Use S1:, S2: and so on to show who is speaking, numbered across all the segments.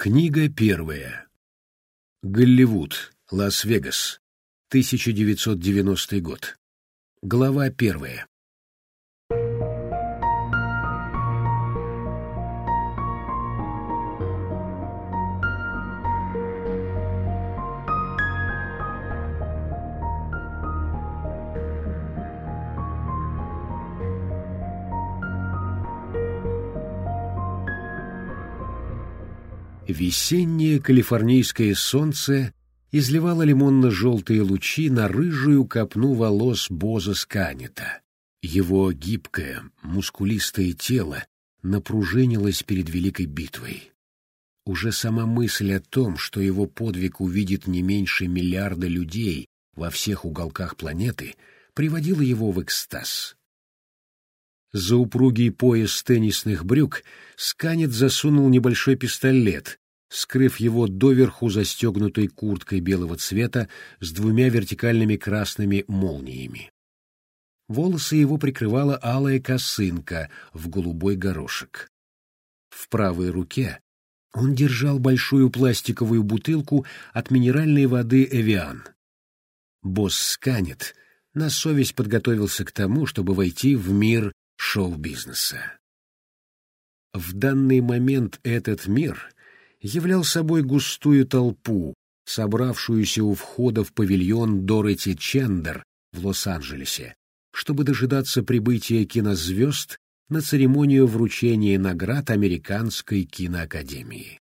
S1: Книга первая. Голливуд, Лас-Вегас, 1990 год. Глава первая. Весеннее калифорнийское солнце изливало лимонно-желтые лучи на рыжую копну волос Боза Сканета. Его гибкое, мускулистое тело напружинилось перед великой битвой. Уже сама мысль о том, что его подвиг увидит не меньше миллиарда людей во всех уголках планеты, приводила его в экстаз. За упругий пояс теннисных брюк Сканет засунул небольшой пистолет, скрыв его доверху застегнутой курткой белого цвета с двумя вертикальными красными молниями. Волосы его прикрывала алая косынка в голубой горошек. В правой руке он держал большую пластиковую бутылку от минеральной воды «Эвиан». Босс Сканет на совесть подготовился к тому, чтобы войти в мир шоу-бизнеса. В данный момент этот мир являл собой густую толпу, собравшуюся у входа в павильон Дороти Чендер в Лос-Анджелесе, чтобы дожидаться прибытия кинозвезд на церемонию вручения наград Американской киноакадемии.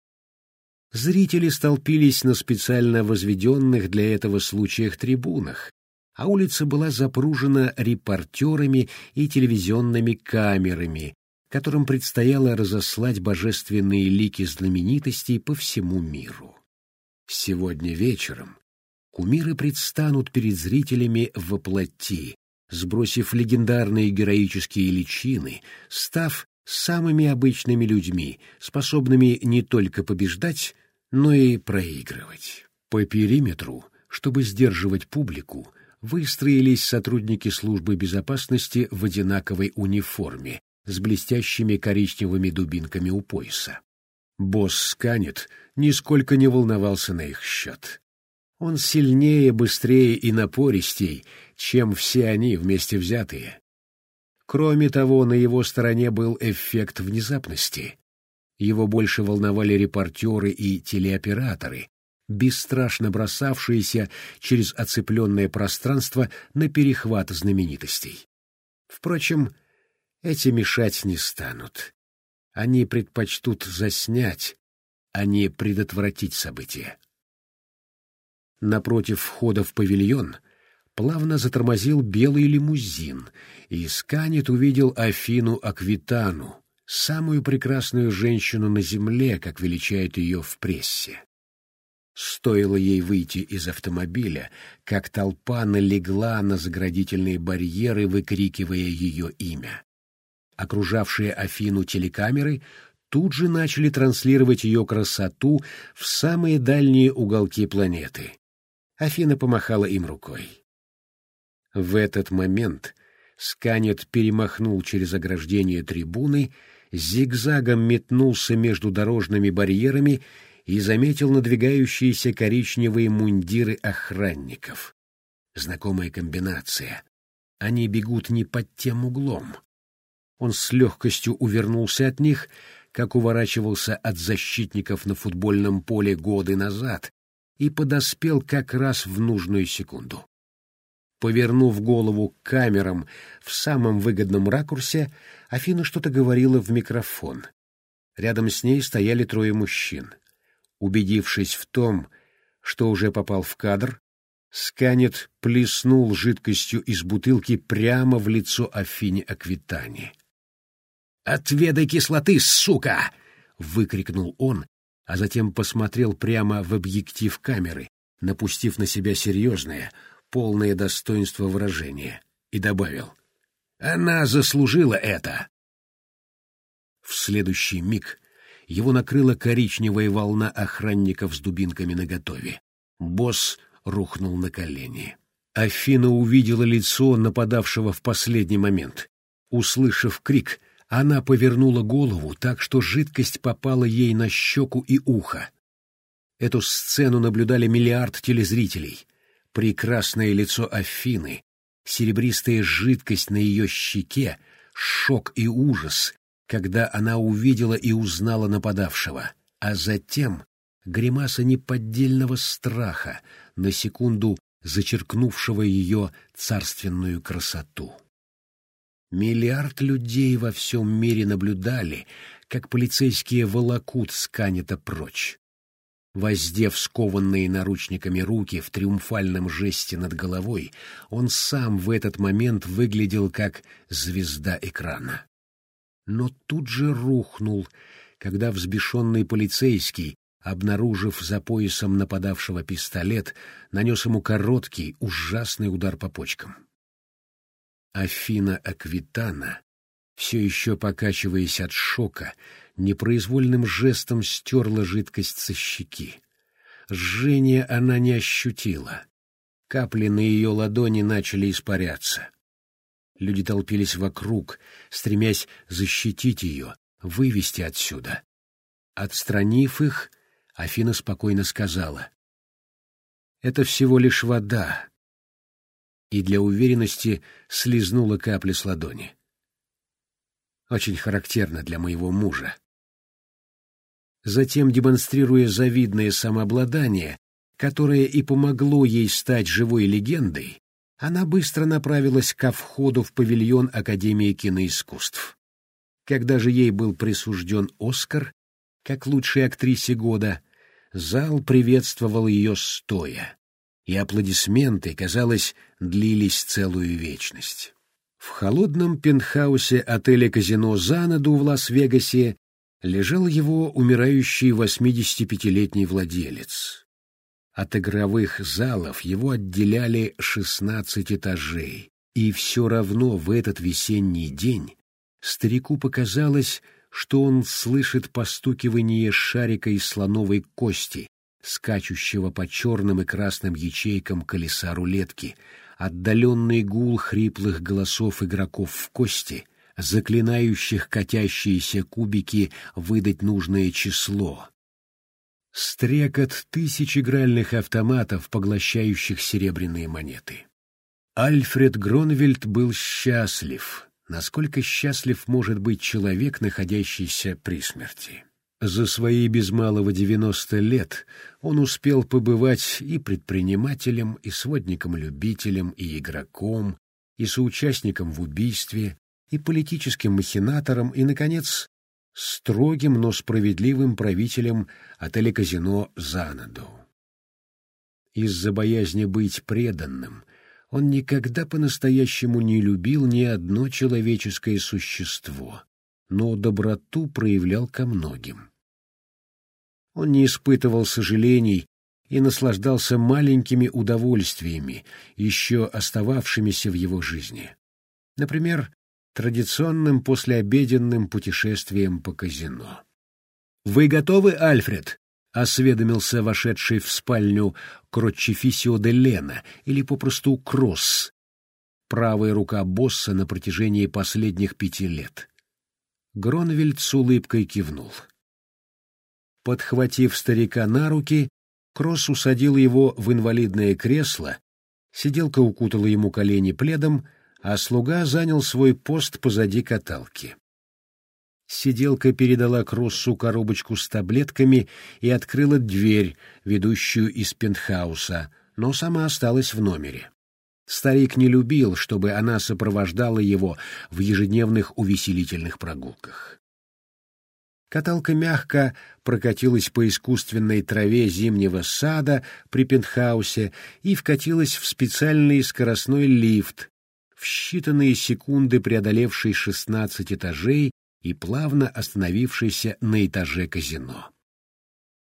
S1: Зрители столпились на специально возведенных для этого случаях трибунах, а улица была запружена репортерами и телевизионными камерами, которым предстояло разослать божественные лики знаменитостей по всему миру. Сегодня вечером кумиры предстанут перед зрителями во плоти, сбросив легендарные героические личины, став самыми обычными людьми, способными не только побеждать, но и проигрывать. По периметру, чтобы сдерживать публику, выстроились сотрудники службы безопасности в одинаковой униформе с блестящими коричневыми дубинками у пояса. Босс Сканет нисколько не волновался на их счет. Он сильнее, быстрее и напористей, чем все они вместе взятые. Кроме того, на его стороне был эффект внезапности. Его больше волновали репортеры и телеоператоры, бесстрашно бросавшиеся через оцепленное пространство на перехват знаменитостей. Впрочем, эти мешать не станут. Они предпочтут заснять, а не предотвратить события. Напротив входа в павильон плавно затормозил белый лимузин, и Сканет увидел Афину Аквитану, самую прекрасную женщину на земле, как величают ее в прессе. Стоило ей выйти из автомобиля, как толпа налегла на заградительные барьеры, выкрикивая ее имя. Окружавшие Афину телекамеры тут же начали транслировать ее красоту в самые дальние уголки планеты. Афина помахала им рукой. В этот момент Сканет перемахнул через ограждение трибуны, зигзагом метнулся между дорожными барьерами и заметил надвигающиеся коричневые мундиры охранников. Знакомая комбинация. Они бегут не под тем углом. Он с легкостью увернулся от них, как уворачивался от защитников на футбольном поле годы назад, и подоспел как раз в нужную секунду. Повернув голову к камерам в самом выгодном ракурсе, Афина что-то говорила в микрофон. Рядом с ней стояли трое мужчин — Убедившись в том, что уже попал в кадр, Сканет плеснул жидкостью из бутылки прямо в лицо Афине Аквитани. «Отведай кислоты, сука!» — выкрикнул он, а затем посмотрел прямо в объектив камеры, напустив на себя серьезное, полное достоинство выражение, и добавил. «Она заслужила это!» В следующий миг его накрыла коричневая волна охранников с дубинками наготове. Босс рухнул на колени. Афина увидела лицо нападавшего в последний момент. Услышав крик, Она повернула голову так, что жидкость попала ей на щеку и ухо. Эту сцену наблюдали миллиард телезрителей. Прекрасное лицо Афины, серебристая жидкость на ее щеке, шок и ужас, когда она увидела и узнала нападавшего, а затем гримаса неподдельного страха, на секунду зачеркнувшего ее царственную красоту. Миллиард людей во всем мире наблюдали, как полицейские волокут сканета прочь. Воздев скованные наручниками руки в триумфальном жесте над головой, он сам в этот момент выглядел как звезда экрана. Но тут же рухнул, когда взбешенный полицейский, обнаружив за поясом нападавшего пистолет, нанес ему короткий, ужасный удар по почкам. Афина Аквитана, все еще покачиваясь от шока, непроизвольным жестом стерла жидкость со щеки. Жжение она не ощутила. Капли на ее ладони начали испаряться. Люди толпились вокруг, стремясь защитить ее, вывести отсюда. Отстранив их, Афина спокойно сказала. «Это всего лишь вода», и для уверенности слезнула капли с ладони. Очень характерно для моего мужа. Затем, демонстрируя завидное самообладание, которое и помогло ей стать живой легендой, она быстро направилась ко входу в павильон Академии киноискусств. Когда же ей был присужден Оскар, как лучшей актрисе года, зал приветствовал ее стоя, и аплодисменты, казалось, длились целую вечность. В холодном пентхаусе отеля-казино «Занаду» в Лас-Вегасе лежал его умирающий 85-летний владелец. От игровых залов его отделяли 16 этажей, и все равно в этот весенний день старику показалось, что он слышит постукивание шарика из слоновой кости, скачущего по черным и красным ячейкам колеса рулетки, отдаленный гул хриплых голосов игроков в кости, заклинающих катящиеся кубики выдать нужное число. Стрекот тысяч игральных автоматов, поглощающих серебряные монеты. Альфред Гронвельд был счастлив, насколько счастлив может быть человек, находящийся при смерти. За свои без малого девяносто лет он успел побывать и предпринимателем, и сводником-любителем, и игроком, и соучастником в убийстве, и политическим махинатором, и, наконец, строгим, но справедливым правителем отеля-казино «Занаду». Из-за боязни быть преданным он никогда по-настоящему не любил ни одно человеческое существо, но доброту проявлял ко многим. Он не испытывал сожалений и наслаждался маленькими удовольствиями, еще остававшимися в его жизни. Например, традиционным послеобеденным путешествием по казино. «Вы готовы, Альфред?» — осведомился вошедший в спальню Кротчефисио де Лена, или попросту Кросс, правая рука босса на протяжении последних пяти лет. Гронвельд с улыбкой кивнул. Подхватив старика на руки, Кросс усадил его в инвалидное кресло, сиделка укутала ему колени пледом, а слуга занял свой пост позади каталки. Сиделка передала Кроссу коробочку с таблетками и открыла дверь, ведущую из пентхауса, но сама осталась в номере. Старик не любил, чтобы она сопровождала его в ежедневных увеселительных прогулках. Каталка мягко прокатилась по искусственной траве зимнего сада при пентхаусе и вкатилась в специальный скоростной лифт, в считанные секунды преодолевший шестнадцать этажей и плавно остановившийся на этаже казино.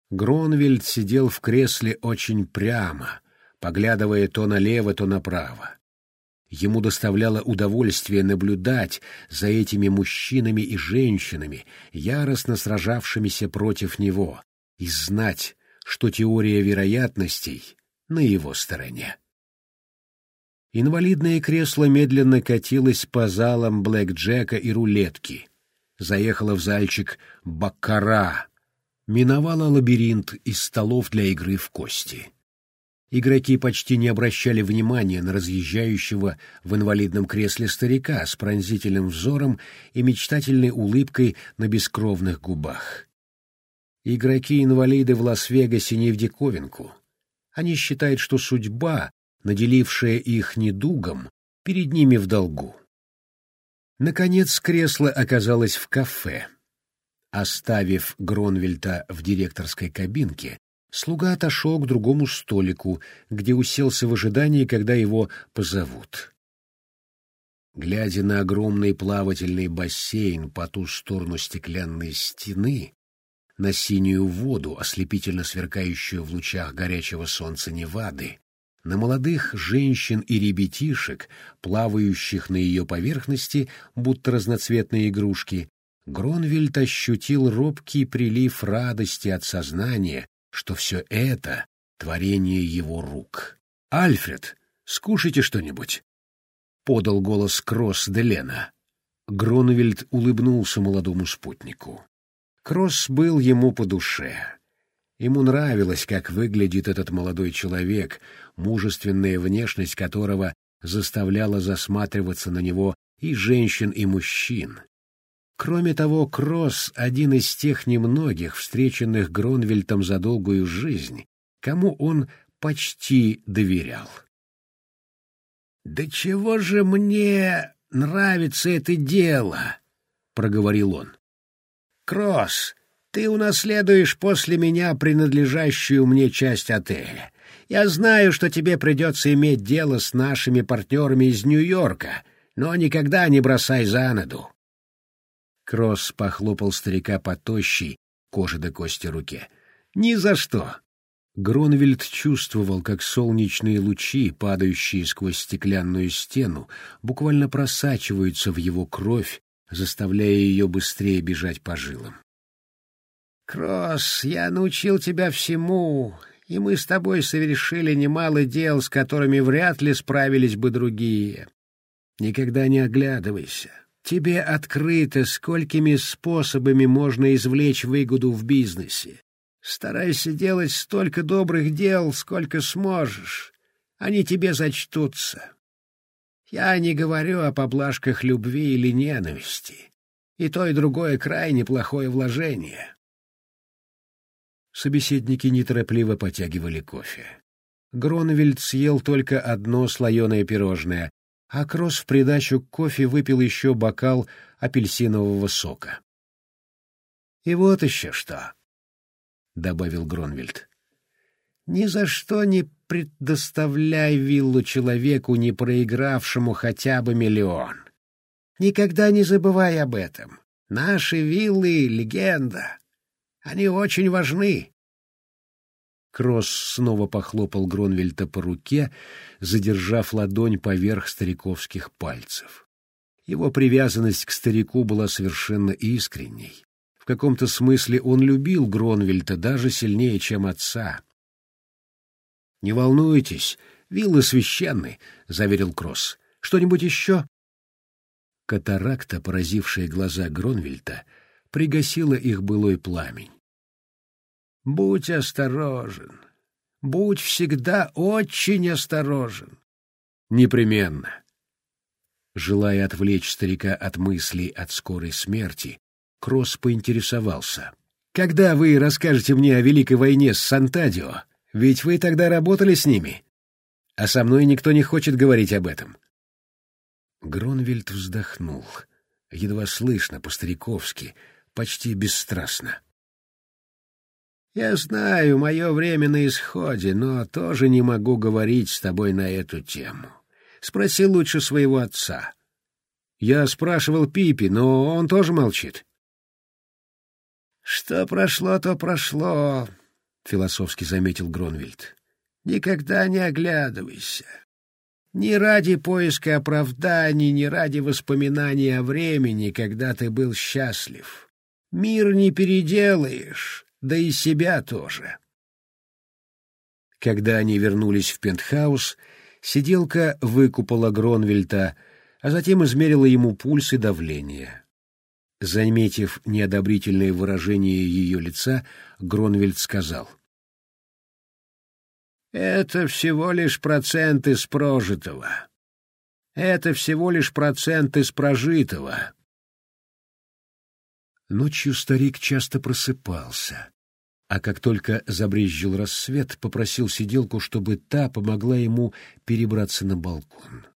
S1: Гронвельд сидел в кресле очень прямо, поглядывая то налево, то направо. Ему доставляло удовольствие наблюдать за этими мужчинами и женщинами, яростно сражавшимися против него, и знать, что теория вероятностей на его стороне. Инвалидное кресло медленно катилось по залам блэк-джека и рулетки. заехала в зальчик «Баккара», миновала лабиринт из столов для игры в кости. Игроки почти не обращали внимания на разъезжающего в инвалидном кресле старика с пронзительным взором и мечтательной улыбкой на бескровных губах. Игроки-инвалиды в Лас-Вегасе не в диковинку. Они считают, что судьба, наделившая их недугом, перед ними в долгу. Наконец кресло оказалось в кафе. Оставив Гронвельта в директорской кабинке, слуга отошел к другому столику, где уселся в ожидании, когда его позовут. Глядя на огромный плавательный бассейн по ту сторону стеклянной стены, на синюю воду, ослепительно сверкающую в лучах горячего солнца Невады, на молодых женщин и ребятишек, плавающих на ее поверхности, будто разноцветные игрушки, Гронвельд ощутил робкий прилив радости от сознания, что все это — творение его рук. «Альфред, скушайте что-нибудь!» — подал голос Кросс де Лена. Гронвельд улыбнулся молодому спутнику. Кросс был ему по душе. Ему нравилось, как выглядит этот молодой человек, мужественная внешность которого заставляла засматриваться на него и женщин, и мужчин. Кроме того, Кросс — один из тех немногих, встреченных Гронвельтом за долгую жизнь, кому он почти доверял. «Да чего же мне нравится это дело?» — проговорил он. «Кросс, ты унаследуешь после меня принадлежащую мне часть отеля. Я знаю, что тебе придется иметь дело с нашими партнерами из Нью-Йорка, но никогда не бросай занаду. Кросс похлопал старика по тощей, коже до кости руке. «Ни за что!» Гронвельд чувствовал, как солнечные лучи, падающие сквозь стеклянную стену, буквально просачиваются в его кровь, заставляя ее быстрее бежать по жилам. «Кросс, я научил тебя всему, и мы с тобой совершили немало дел, с которыми вряд ли справились бы другие. Никогда не оглядывайся. Тебе открыто, сколькими способами можно извлечь выгоду в бизнесе. Старайся делать столько добрых дел, сколько сможешь. Они тебе зачтутся. Я не говорю о поблажках любви или ненависти. И то, и другое крайне плохое вложение. Собеседники неторопливо потягивали кофе. Гронвельд съел только одно слоеное пирожное, а Кросс в придачу к кофе выпил еще бокал апельсинового сока. «И вот еще что», — добавил Гронвельд. «Ни за что не предоставляй виллу человеку, не проигравшему хотя бы миллион. Никогда не забывай об этом. Наши виллы — легенда. Они очень важны. Кросс снова похлопал Гронвельта по руке, задержав ладонь поверх стариковских пальцев. Его привязанность к старику была совершенно искренней. В каком-то смысле он любил Гронвельта даже сильнее, чем отца. «Не волнуйтесь, виллы священны», — заверил Кросс. «Что-нибудь еще?» Катаракта, поразившая глаза Гронвельта, пригасила их былой пламень. «Будь осторожен. Будь всегда очень осторожен». «Непременно». Желая отвлечь старика от мыслей от скорой смерти, Кросс поинтересовался. «Когда вы расскажете мне о Великой войне с Сантадио? Ведь вы тогда работали с ними. А со мной никто не хочет говорить об этом». Гронвельд вздохнул, едва слышно, по-стариковски, почти бесстрастно. «Я знаю, мое время на исходе, но тоже не могу говорить с тобой на эту тему. Спроси лучше своего отца». Я спрашивал Пипи, но он тоже молчит. «Что прошло, то прошло», — философски заметил Гронвельд. «Никогда не оглядывайся. Ни ради поиска оправданий, ни ради воспоминаний о времени, когда ты был счастлив. Мир не переделаешь, да и себя тоже. Когда они вернулись в пентхаус, сиделка выкупала Гронвельта, а затем измерила ему пульс и давление. Заметив неодобрительное выражение ее лица, Гронвельд сказал. «Это всего лишь процент из прожитого. Это всего лишь процент из прожитого». Ночью старик часто просыпался, а как только забрезжил рассвет, попросил сиделку, чтобы та помогла ему перебраться на балкон.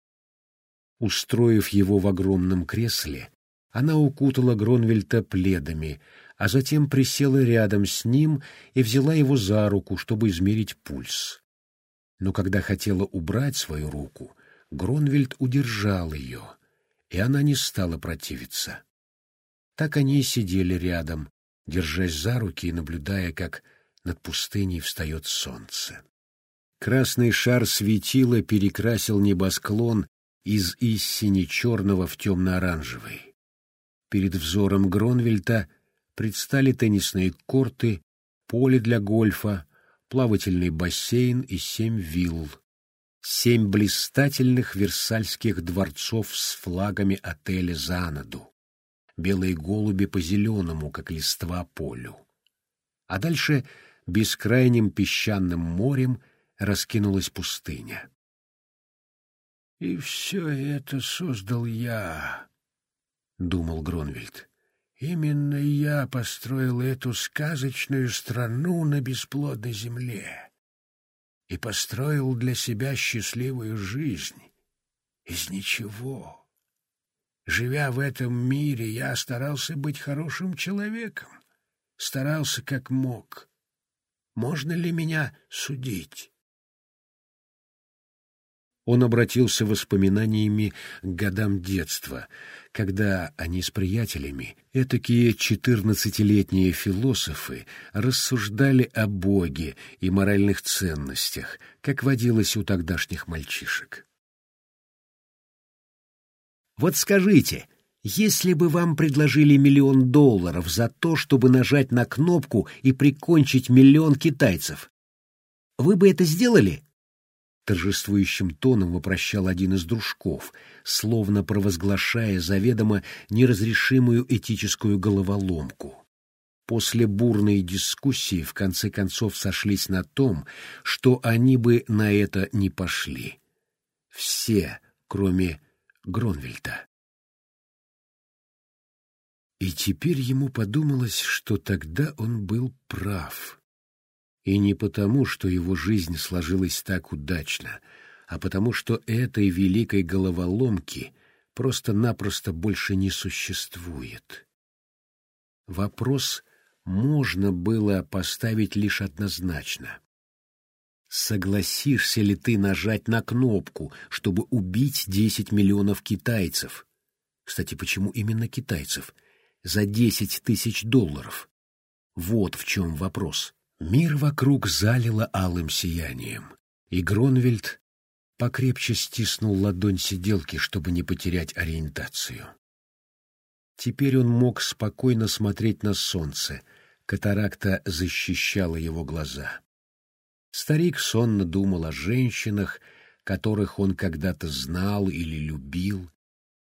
S1: Устроив его в огромном кресле, она укутала Гронвельта пледами, а затем присела рядом с ним и взяла его за руку, чтобы измерить пульс. Но когда хотела убрать свою руку, Гронвельд удержал ее, и она не стала противиться. Так они и сидели рядом, держась за руки и наблюдая, как над пустыней встает солнце. Красный шар светила перекрасил небосклон из истине черного в темно-оранжевый. Перед взором Гронвельта предстали теннисные корты, поле для гольфа, плавательный бассейн и семь вилл. Семь блистательных версальских дворцов с флагами отеля Занаду. Белые голуби по зеленому, как листва полю. А дальше бескрайним песчаным морем раскинулась пустыня. «И все это создал я», — думал Гронвельд. «Именно я построил эту сказочную страну на бесплодной земле и построил для себя счастливую жизнь из ничего. Живя в этом мире, я старался быть хорошим человеком, старался как мог. Можно ли меня судить?» Он обратился воспоминаниями к годам детства, когда они с приятелями, этакие четырнадцатилетние философы, рассуждали о Боге и моральных ценностях, как водилось у тогдашних мальчишек. «Вот скажите, если бы вам предложили миллион долларов за то, чтобы нажать на кнопку и прикончить миллион китайцев, вы бы это сделали?» торжествующим тоном вопрощал один из дружков, словно провозглашая заведомо неразрешимую этическую головоломку. После бурной дискуссии в конце концов сошлись на том, что они бы на это не пошли. Все, кроме Гронвельта. И теперь ему подумалось, что тогда он был прав. И не потому, что его жизнь сложилась так удачно, а потому, что этой великой головоломки просто-напросто больше не существует. Вопрос можно было поставить лишь однозначно. Согласишься ли ты нажать на кнопку, чтобы убить 10 миллионов китайцев? Кстати, почему именно китайцев? За 10 тысяч долларов. Вот в чем вопрос. Мир вокруг залило алым сиянием, и Гронвельд покрепче стиснул ладонь сиделки, чтобы не потерять ориентацию. Теперь он мог спокойно смотреть на солнце, катаракта защищала его глаза. Старик сонно думал о женщинах, которых он когда-то знал или любил,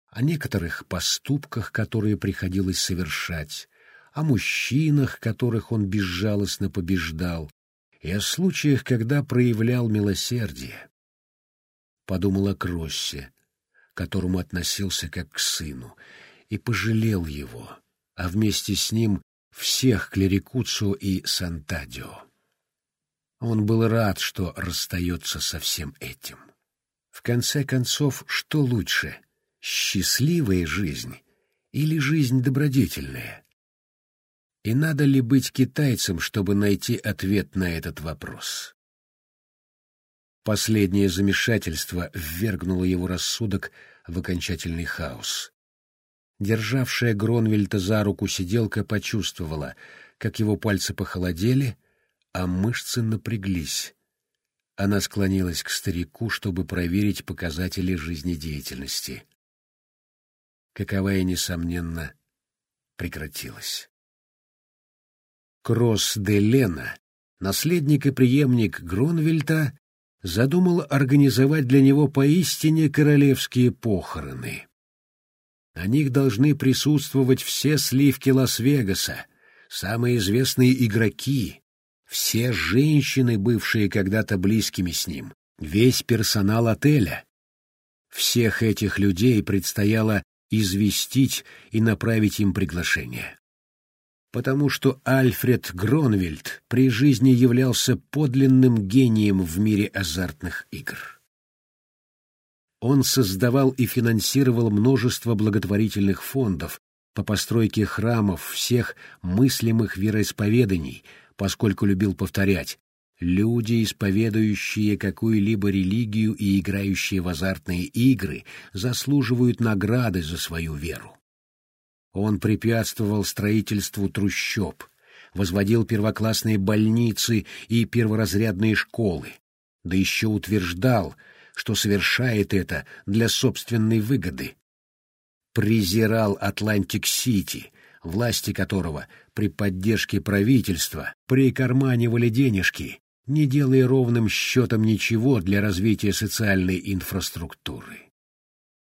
S1: о некоторых поступках, которые приходилось совершать, о мужчинах, которых он безжалостно побеждал, и о случаях, когда проявлял милосердие. Подумал о Кроссе, которому относился как к сыну, и пожалел его, а вместе с ним всех Клерикуцу и Сантадио. Он был рад, что расстается со всем этим. В конце концов, что лучше — счастливая жизнь или жизнь добродетельная? И надо ли быть китайцем, чтобы найти ответ на этот вопрос? Последнее замешательство ввергнуло его рассудок в окончательный хаос. Державшая Гронвельта за руку сиделка почувствовала, как его пальцы похолодели, а мышцы напряглись. Она склонилась к старику, чтобы проверить показатели жизнедеятельности. Каковая, несомненно, прекратилась. Кросс де Лена, наследник и преемник Гронвельта, задумал организовать для него поистине королевские похороны. На них должны присутствовать все сливки Лас-Вегаса, самые известные игроки, все женщины, бывшие когда-то близкими с ним, весь персонал отеля. Всех этих людей предстояло известить и направить им приглашение. Потому что Альфред Гронвельд при жизни являлся подлинным гением в мире азартных игр. Он создавал и финансировал множество благотворительных фондов по постройке храмов всех мыслимых вероисповеданий, поскольку любил повторять Люди, исповедующие какую-либо религию и играющие в азартные игры, заслуживают награды за свою веру. Он препятствовал строительству трущоб, возводил первоклассные больницы и перворазрядные школы, да еще утверждал, что совершает это для собственной выгоды. Презирал Атлантик-Сити, власти которого при поддержке правительства прикарманивали денежки, не делая ровным счетом ничего для развития социальной инфраструктуры.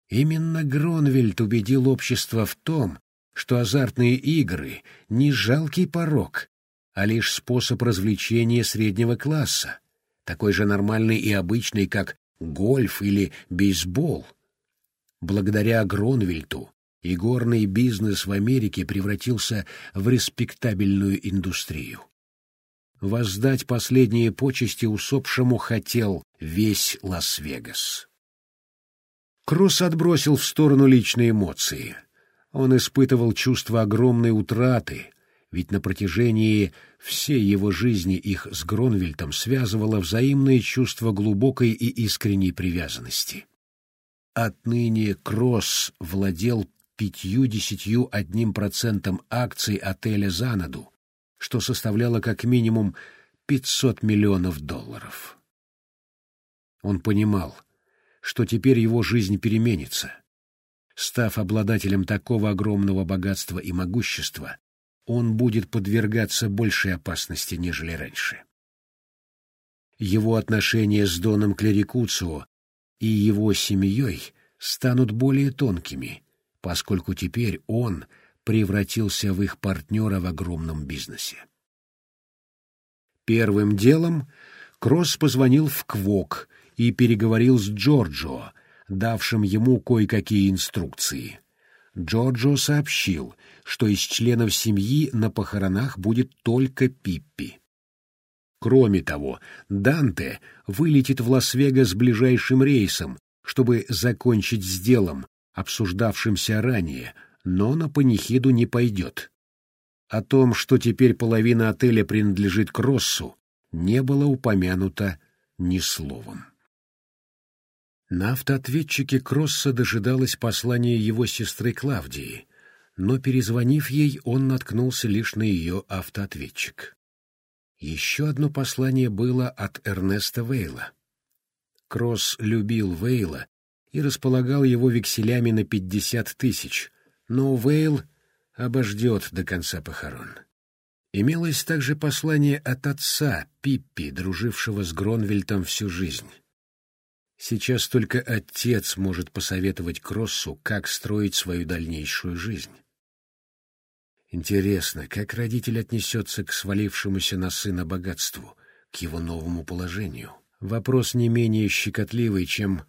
S1: Именно Гронвельд убедил общество в том, что азартные игры — не жалкий порок, а лишь способ развлечения среднего класса, такой же нормальный и обычный, как гольф или бейсбол. Благодаря Гронвельту игорный бизнес в Америке превратился в респектабельную индустрию. Воздать последние почести усопшему хотел весь Лас-Вегас. Кросс отбросил в сторону личные эмоции. Он испытывал чувство огромной утраты, ведь на протяжении всей его жизни их с Гронвельтом связывало взаимное чувство глубокой и искренней привязанности. Отныне Кросс владел пятью-десятью одним процентом акций отеля «Занаду», что составляло как минимум 500 миллионов долларов. Он понимал, что теперь его жизнь переменится. Став обладателем такого огромного богатства и могущества, он будет подвергаться большей опасности, нежели раньше. Его отношения с Доном Клерикуцио и его семьей станут более тонкими, поскольку теперь он — превратился в их партнера в огромном бизнесе. Первым делом Кросс позвонил в Квок и переговорил с Джорджо, давшим ему кое-какие инструкции. Джорджо сообщил, что из членов семьи на похоронах будет только Пиппи. Кроме того, Данте вылетит в Лас-Вегас ближайшим рейсом, чтобы закончить с делом, обсуждавшимся ранее, но на панихиду не пойдет. О том, что теперь половина отеля принадлежит Кроссу, не было упомянуто ни словом. На автоответчике Кросса дожидалось послание его сестры Клавдии, но, перезвонив ей, он наткнулся лишь на ее автоответчик. Еще одно послание было от Эрнеста Вейла. Кросс любил Вейла и располагал его векселями на пятьдесят тысяч, но Вейл обождет до конца похорон. Имелось также послание от отца Пиппи, дружившего с Гронвельтом всю жизнь. Сейчас только отец может посоветовать Кроссу, как строить свою дальнейшую жизнь. Интересно, как родитель отнесется к свалившемуся на сына богатству, к его новому положению? Вопрос не менее щекотливый, чем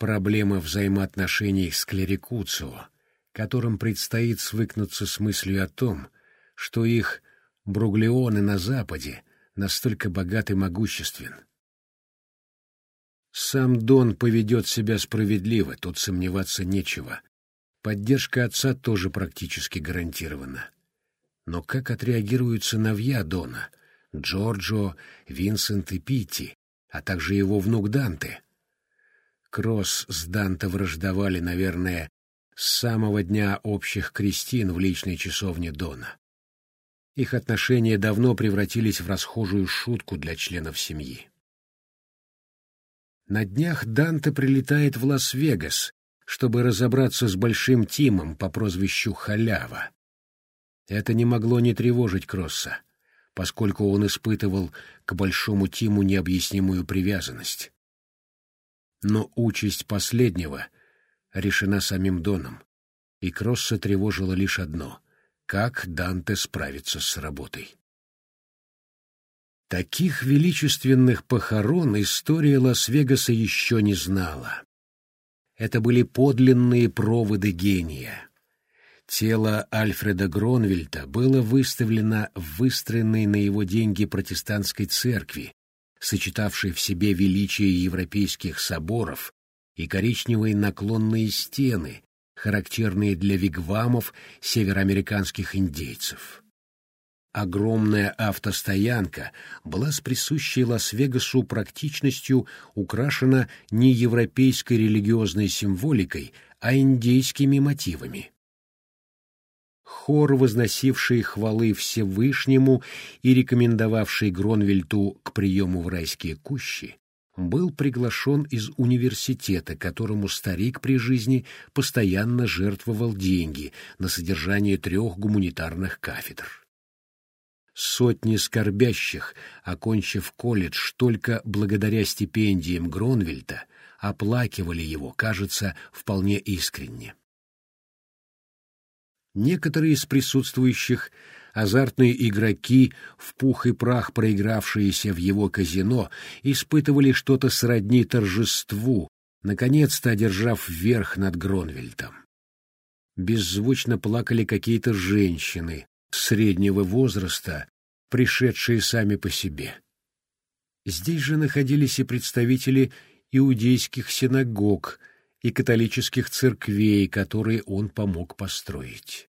S1: проблема взаимоотношений с Клерикуцио, которым предстоит свыкнуться с мыслью о том, что их бруглеоны на Западе настолько богат и могуществен. Сам Дон поведет себя справедливо, тут сомневаться нечего. Поддержка отца тоже практически гарантирована. Но как отреагируют сыновья Дона, Джорджо, Винсент и Питти, а также его внук Данте? Кросс с Данте враждовали, наверное, с самого дня общих крестин в личной часовне Дона. Их отношения давно превратились в расхожую шутку для членов семьи. На днях Данте прилетает в Лас-Вегас, чтобы разобраться с Большим Тимом по прозвищу Халява. Это не могло не тревожить Кросса, поскольку он испытывал к Большому Тиму необъяснимую привязанность. Но участь последнего — решена самим Доном. и Кросса тревожило лишь одно — как Данте справится с работой. Таких величественных похорон история Лас-Вегаса еще не знала. Это были подлинные проводы гения. Тело Альфреда Гронвельта было выставлено в выстроенной на его деньги протестантской церкви, сочетавшей в себе величие европейских соборов и коричневые наклонные стены, характерные для вигвамов североамериканских индейцев. Огромная автостоянка была с присущей Лас-Вегасу практичностью украшена не европейской религиозной символикой, а индейскими мотивами. Хор, возносивший хвалы Всевышнему и рекомендовавший Гронвельту к приему в райские кущи, был приглашен из университета, которому старик при жизни постоянно жертвовал деньги на содержание трех гуманитарных кафедр. Сотни скорбящих, окончив колледж только благодаря стипендиям Гронвельта, оплакивали его, кажется, вполне искренне. Некоторые из присутствующих азартные игроки, в пух и прах проигравшиеся в его казино, испытывали что-то сродни торжеству, наконец-то одержав верх над Гронвельтом. Беззвучно плакали какие-то женщины среднего возраста, пришедшие сами по себе. Здесь же находились и представители иудейских синагог и католических церквей, которые он помог построить.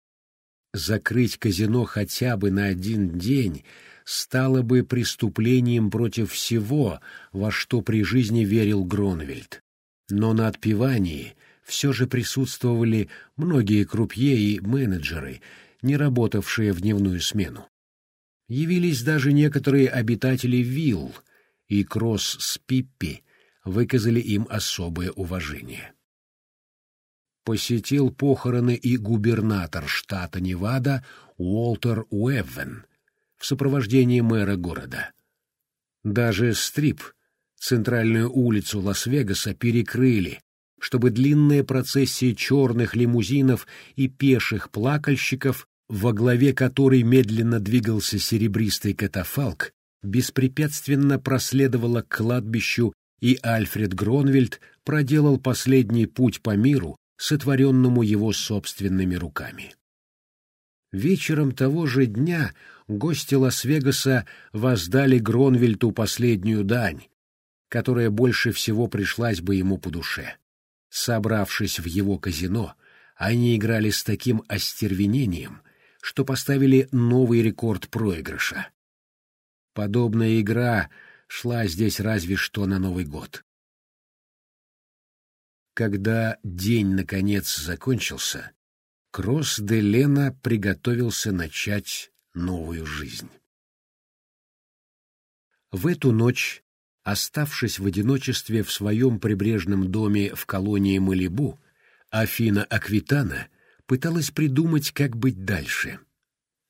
S1: Закрыть казино хотя бы на один день стало бы преступлением против всего, во что при жизни верил Гронвельд. Но на отпевании все же присутствовали многие крупье и менеджеры, не работавшие в дневную смену. Явились даже некоторые обитатели вилл, и Кросс с Пиппи выказали им особое уважение посетил похороны и губернатор штата Невада Уолтер Уэввен в сопровождении мэра города. Даже стрип, центральную улицу Лас-Вегаса, перекрыли, чтобы длинная процессия черных лимузинов и пеших плакальщиков, во главе которой медленно двигался серебристый катафалк, беспрепятственно проследовала к кладбищу, и Альфред Гронвельд проделал последний путь по миру, сотворенному его собственными руками. Вечером того же дня гости Лас-Вегаса воздали Гронвельту последнюю дань, которая больше всего пришлась бы ему по душе. Собравшись в его казино, они играли с таким остервенением, что поставили новый рекорд проигрыша. Подобная игра шла здесь разве что на Новый год. Когда день, наконец, закончился, Кросс де Лена приготовился начать новую жизнь. В эту ночь, оставшись в одиночестве в своем прибрежном доме в колонии Малибу, Афина Аквитана пыталась придумать, как быть дальше.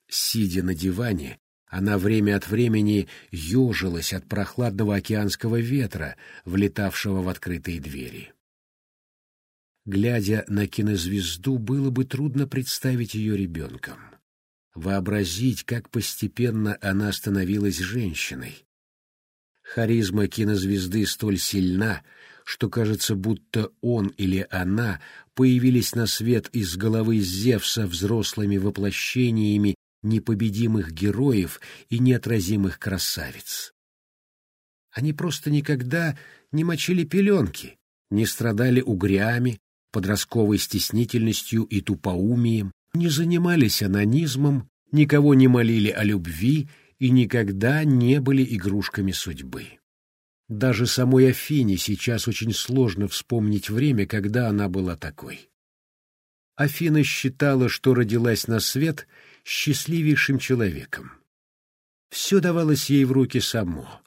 S1: Сидя на диване, она время от времени ежилась от прохладного океанского ветра, влетавшего в открытые двери. Глядя на кинозвезду, было бы трудно представить ее ребенком. Вообразить, как постепенно она становилась женщиной. Харизма кинозвезды столь сильна, что кажется, будто он или она появились на свет из головы Зевса взрослыми воплощениями непобедимых героев и неотразимых красавиц. Они просто никогда не мочили пеленки, не страдали угрями, подростковой стеснительностью и тупоумием, не занимались анонизмом, никого не молили о любви и никогда не были игрушками судьбы. Даже самой Афине сейчас очень сложно вспомнить время, когда она была такой. Афина считала, что родилась на свет счастливейшим человеком. Все давалось ей в руки само.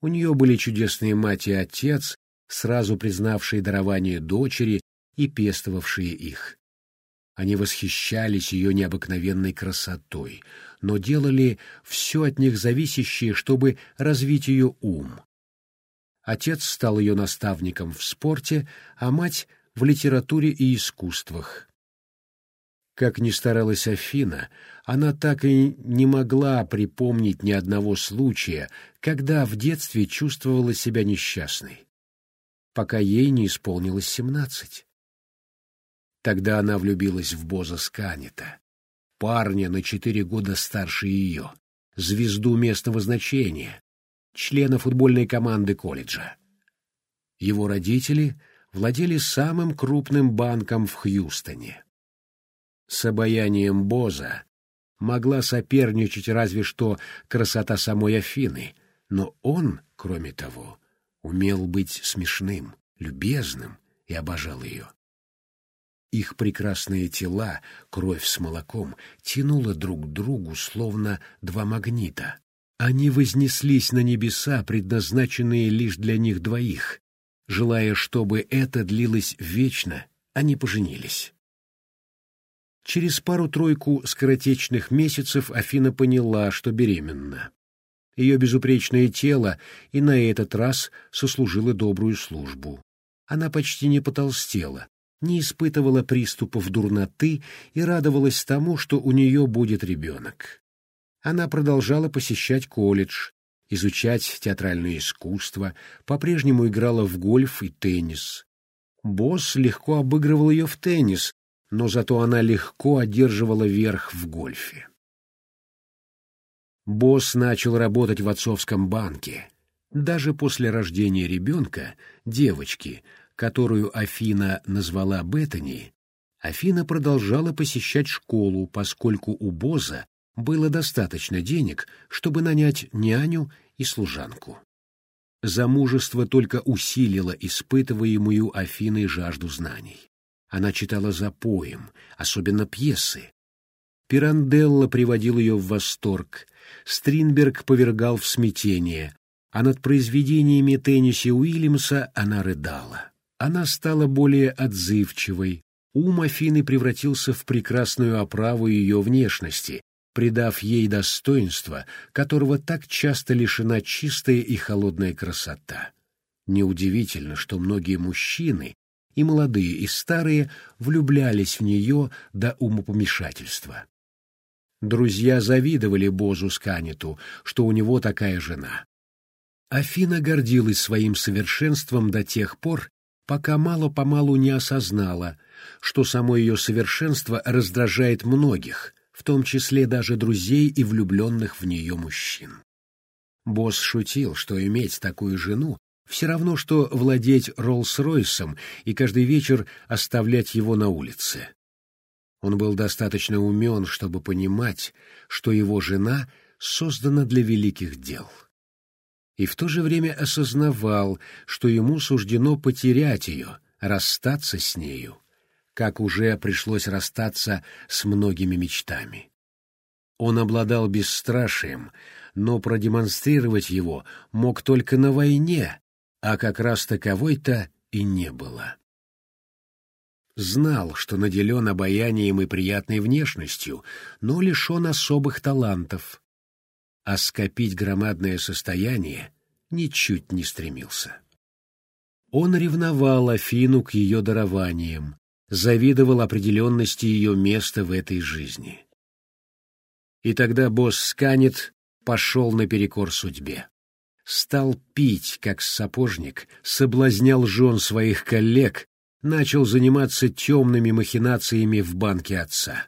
S1: У нее были чудесные мать и отец, сразу признавшие дарование дочери и пестовавшие их. Они восхищались ее необыкновенной красотой, но делали все от них зависящее, чтобы развить ее ум. Отец стал ее наставником в спорте, а мать — в литературе и искусствах. Как ни старалась Афина, она так и не могла припомнить ни одного случая, когда в детстве чувствовала себя несчастной, пока ей не исполнилось семнадцать. Тогда она влюбилась в Боза Сканета, парня на четыре года старше ее, звезду местного значения, члена футбольной команды колледжа. Его родители владели самым крупным банком в Хьюстоне. С обаянием Боза могла соперничать разве что красота самой Афины, но он, кроме того, умел быть смешным, любезным и обожал ее. Их прекрасные тела, кровь с молоком, тянуло друг к другу, словно два магнита. Они вознеслись на небеса, предназначенные лишь для них двоих. Желая, чтобы это длилось вечно, они поженились. Через пару-тройку скоротечных месяцев Афина поняла, что беременна. Ее безупречное тело и на этот раз сослужило добрую службу. Она почти не потолстела, не испытывала приступов дурноты и радовалась тому, что у нее будет ребенок. Она продолжала посещать колледж, изучать театральное искусство, по-прежнему играла в гольф и теннис. Босс легко обыгрывал ее в теннис, но зато она легко одерживала верх в гольфе. Босс начал работать в отцовском банке. Даже после рождения ребенка, девочки, которую Афина назвала Беттани, Афина продолжала посещать школу, поскольку у Боза было достаточно денег, чтобы нанять няню и служанку. Замужество только усилило испытываемую Афиной жажду знаний. Она читала запоем, особенно пьесы. Пиранделла приводил ее в восторг, Стринберг повергал в смятение, а над произведениями Тенниси Уильямса она рыдала. Она стала более отзывчивой, ум Афины превратился в прекрасную оправу ее внешности, придав ей достоинство, которого так часто лишена чистая и холодная красота. Неудивительно, что многие мужчины, и молодые, и старые, влюблялись в нее до умопомешательства. Друзья завидовали Бозу Сканету, что у него такая жена. Афина гордилась своим совершенством до тех пор, пока мало-помалу не осознала, что само ее совершенство раздражает многих, в том числе даже друзей и влюбленных в нее мужчин. Босс шутил, что иметь такую жену все равно, что владеть Роллс-Ройсом и каждый вечер оставлять его на улице. Он был достаточно умен, чтобы понимать, что его жена создана для великих дел. И в то же время осознавал, что ему суждено потерять ее, расстаться с нею, как уже пришлось расстаться с многими мечтами. Он обладал бесстрашием, но продемонстрировать его мог только на войне, а как раз таковой-то и не было знал, что наделен обаянием и приятной внешностью, но лишен особых талантов. А скопить громадное состояние ничуть не стремился. Он ревновал Афину к ее дарованиям, завидовал определенности ее места в этой жизни. И тогда босс Сканет пошел наперекор судьбе. Стал пить, как сапожник, соблазнял жен своих коллег, начал заниматься темными махинациями в банке отца.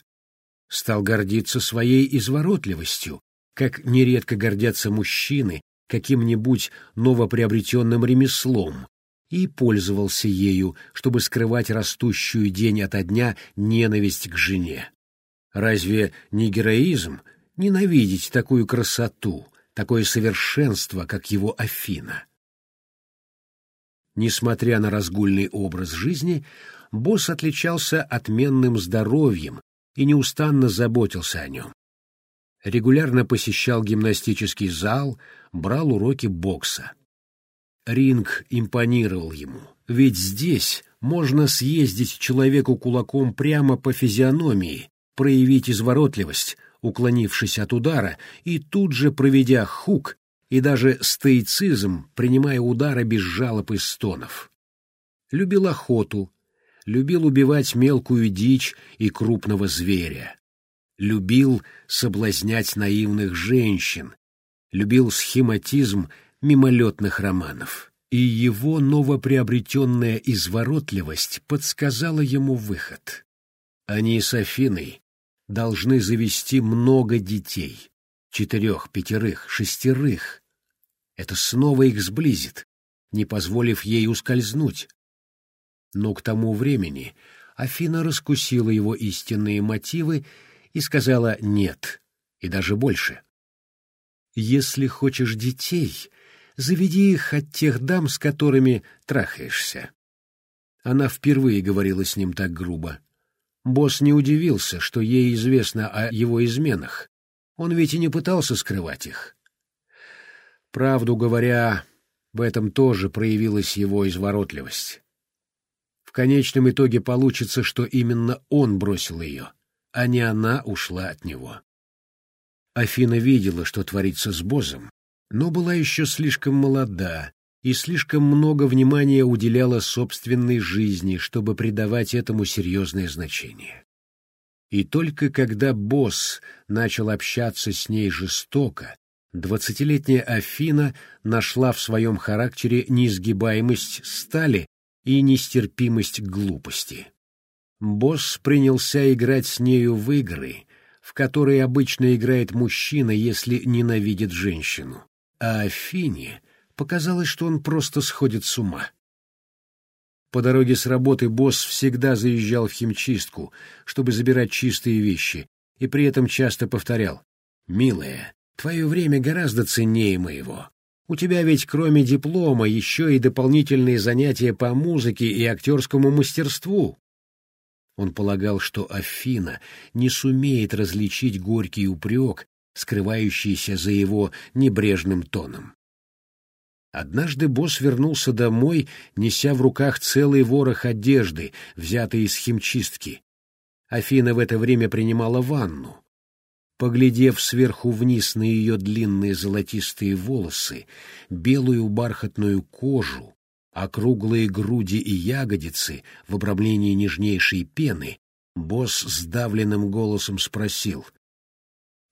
S1: Стал гордиться своей изворотливостью, как нередко гордятся мужчины каким-нибудь новоприобретенным ремеслом, и пользовался ею, чтобы скрывать растущую день ото дня ненависть к жене. Разве не героизм ненавидеть такую красоту, такое совершенство, как его Афина? Несмотря на разгульный образ жизни, босс отличался отменным здоровьем и неустанно заботился о нем. Регулярно посещал гимнастический зал, брал уроки бокса. Ринг импонировал ему, ведь здесь можно съездить человеку кулаком прямо по физиономии, проявить изворотливость, уклонившись от удара, и тут же, проведя хук, и даже стоицизм, принимая удары без жалоб и стонов. Любил охоту, любил убивать мелкую дичь и крупного зверя, любил соблазнять наивных женщин, любил схематизм мимолетных романов. И его новоприобретенная изворотливость подсказала ему выход. Они с Афиной должны завести много детей. Четырех, пятерых, шестерых. Это снова их сблизит, не позволив ей ускользнуть. Но к тому времени Афина раскусила его истинные мотивы и сказала «нет», и даже больше. «Если хочешь детей, заведи их от тех дам, с которыми трахаешься». Она впервые говорила с ним так грубо. Босс не удивился, что ей известно о его изменах. Он ведь и не пытался скрывать их. Правду говоря, в этом тоже проявилась его изворотливость. В конечном итоге получится, что именно он бросил ее, а не она ушла от него. Афина видела, что творится с Бозом, но была еще слишком молода и слишком много внимания уделяла собственной жизни, чтобы придавать этому серьезное значение. И только когда босс начал общаться с ней жестоко, двадцатилетняя Афина нашла в своем характере неизгибаемость стали и нестерпимость глупости. Босс принялся играть с нею в игры, в которые обычно играет мужчина, если ненавидит женщину. А Афине показалось, что он просто сходит с ума. По дороге с работы босс всегда заезжал в химчистку, чтобы забирать чистые вещи, и при этом часто повторял «Милая, твое время гораздо ценнее моего. У тебя ведь кроме диплома еще и дополнительные занятия по музыке и актерскому мастерству». Он полагал, что Афина не сумеет различить горький упрек, скрывающийся за его небрежным тоном. Однажды босс вернулся домой, неся в руках целый ворох одежды, взятый из химчистки. Афина в это время принимала ванну. Поглядев сверху вниз на ее длинные золотистые волосы, белую бархатную кожу, округлые груди и ягодицы в обрамлении нежнейшей пены, босс сдавленным голосом спросил,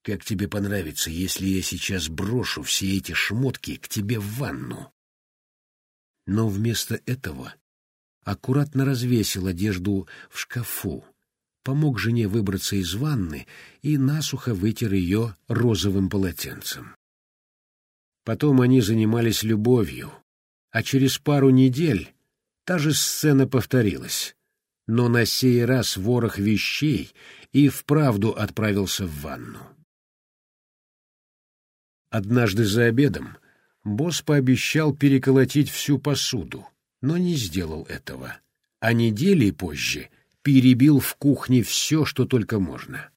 S1: как тебе понравится, если я сейчас брошу все эти шмотки к тебе в ванну? Но вместо этого аккуратно развесил одежду в шкафу, помог жене выбраться из ванны и насухо вытер ее розовым полотенцем. Потом они занимались любовью, а через пару недель та же сцена повторилась, но на сей раз ворох вещей и вправду отправился в ванну. Однажды за обедом босс пообещал переколотить всю посуду, но не сделал этого, а недели позже перебил в кухне все, что только можно.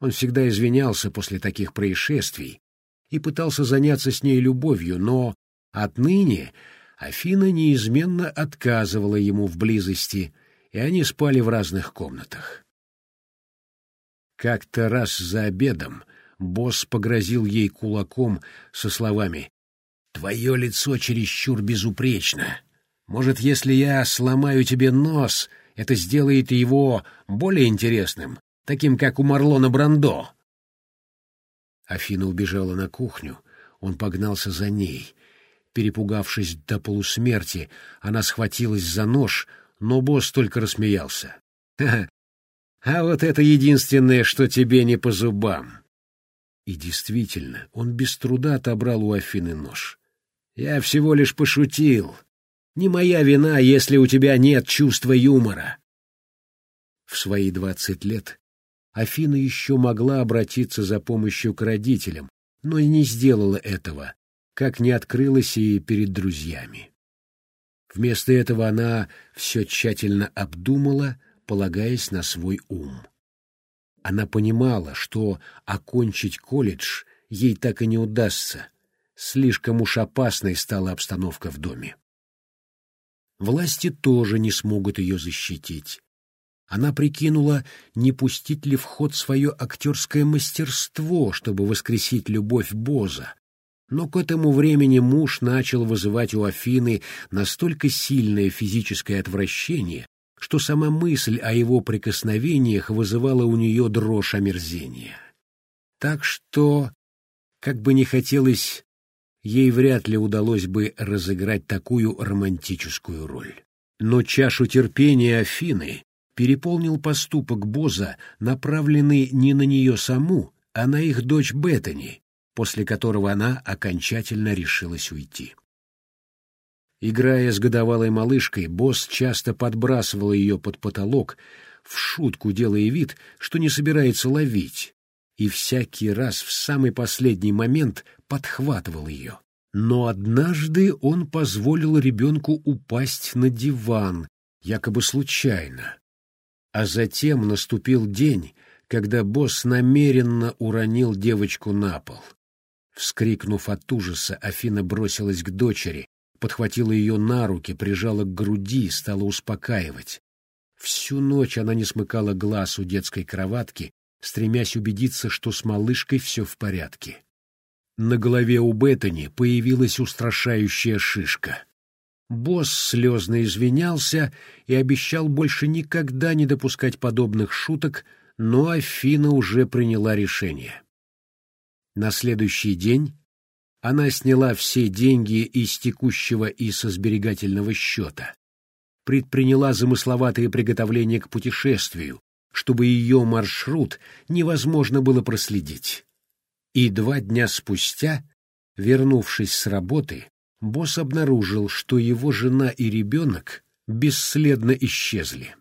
S1: Он всегда извинялся после таких происшествий и пытался заняться с ней любовью, но отныне Афина неизменно отказывала ему в близости, и они спали в разных комнатах. Как-то раз за обедом Босс погрозил ей кулаком со словами «Твое лицо чересчур безупречно. Может, если я сломаю тебе нос, это сделает его более интересным, таким, как у Марлона Брандо?» Афина убежала на кухню, он погнался за ней. Перепугавшись до полусмерти, она схватилась за нож, но босс только рассмеялся. «Ха -ха, «А вот это единственное, что тебе не по зубам!» И действительно, он без труда отобрал у Афины нож. «Я всего лишь пошутил. Не моя вина, если у тебя нет чувства юмора». В свои двадцать лет Афина еще могла обратиться за помощью к родителям, но не сделала этого, как не открылась и перед друзьями. Вместо этого она все тщательно обдумала, полагаясь на свой ум. Она понимала, что окончить колледж ей так и не удастся. Слишком уж опасной стала обстановка в доме. Власти тоже не смогут ее защитить. Она прикинула, не пустить ли в ход свое актерское мастерство, чтобы воскресить любовь Боза. Но к этому времени муж начал вызывать у Афины настолько сильное физическое отвращение, что сама мысль о его прикосновениях вызывала у нее дрожь омерзения. Так что, как бы не хотелось, ей вряд ли удалось бы разыграть такую романтическую роль. Но чашу терпения Афины переполнил поступок Боза, направленный не на нее саму, а на их дочь Беттани, после которого она окончательно решилась уйти. Играя с годовалой малышкой, босс часто подбрасывал ее под потолок, в шутку делая вид, что не собирается ловить, и всякий раз в самый последний момент подхватывал ее. Но однажды он позволил ребенку упасть на диван, якобы случайно. А затем наступил день, когда босс намеренно уронил девочку на пол. Вскрикнув от ужаса, Афина бросилась к дочери, подхватила ее на руки, прижала к груди, стала успокаивать. Всю ночь она не смыкала глаз у детской кроватки, стремясь убедиться, что с малышкой все в порядке. На голове у Беттани появилась устрашающая шишка. Босс слезно извинялся и обещал больше никогда не допускать подобных шуток, но Афина уже приняла решение. На следующий день она сняла все деньги из текущего и со сберегательного счета. Предприняла замысловатые приготовления к путешествию, чтобы ее маршрут невозможно было проследить. И два дня спустя, вернувшись с работы, босс обнаружил, что его жена и ребенок бесследно исчезли.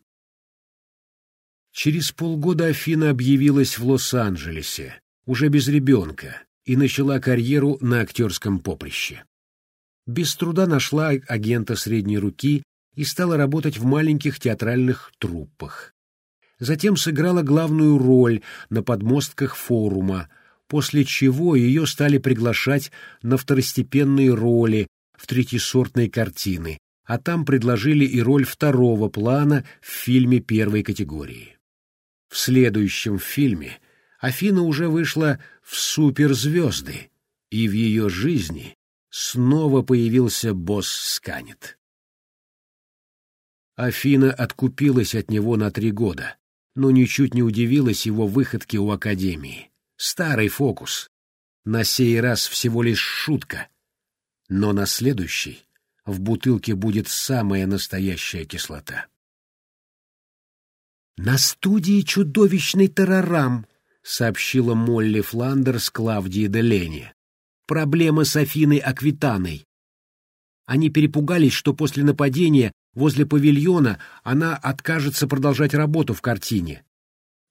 S1: Через полгода Афина объявилась в Лос-Анджелесе, уже без ребенка, и начала карьеру на актерском поприще. Без труда нашла агента средней руки и стала работать в маленьких театральных труппах. Затем сыграла главную роль на подмостках форума, после чего ее стали приглашать на второстепенные роли в третьесортной картины, а там предложили и роль второго плана в фильме первой категории. В следующем фильме Афина уже вышла в суперзвезды, и в ее жизни снова появился босс Сканет. Афина откупилась от него на три года, но ничуть не удивилась его выходке у Академии. Старый фокус. На сей раз всего лишь шутка. Но на следующий в бутылке будет самая настоящая кислота. «На студии чудовищный террорам», — сообщила Молли Фландерс Клавдии де Лене. «Проблема с Афиной Аквитаной. Они перепугались, что после нападения возле павильона она откажется продолжать работу в картине.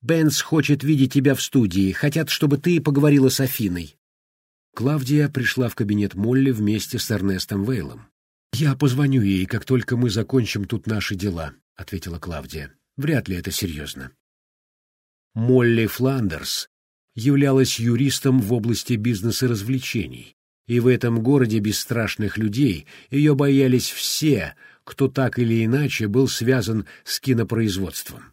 S1: Бенс хочет видеть тебя в студии, хотят, чтобы ты поговорила с Афиной». Клавдия пришла в кабинет Молли вместе с Эрнестом Вейлом. «Я позвоню ей, как только мы закончим тут наши дела», — ответила Клавдия. «Вряд ли это серьезно». Молли Фландерс являлась юристом в области бизнеса развлечений, и в этом городе бесстрашных людей ее боялись все, кто так или иначе был связан с кинопроизводством.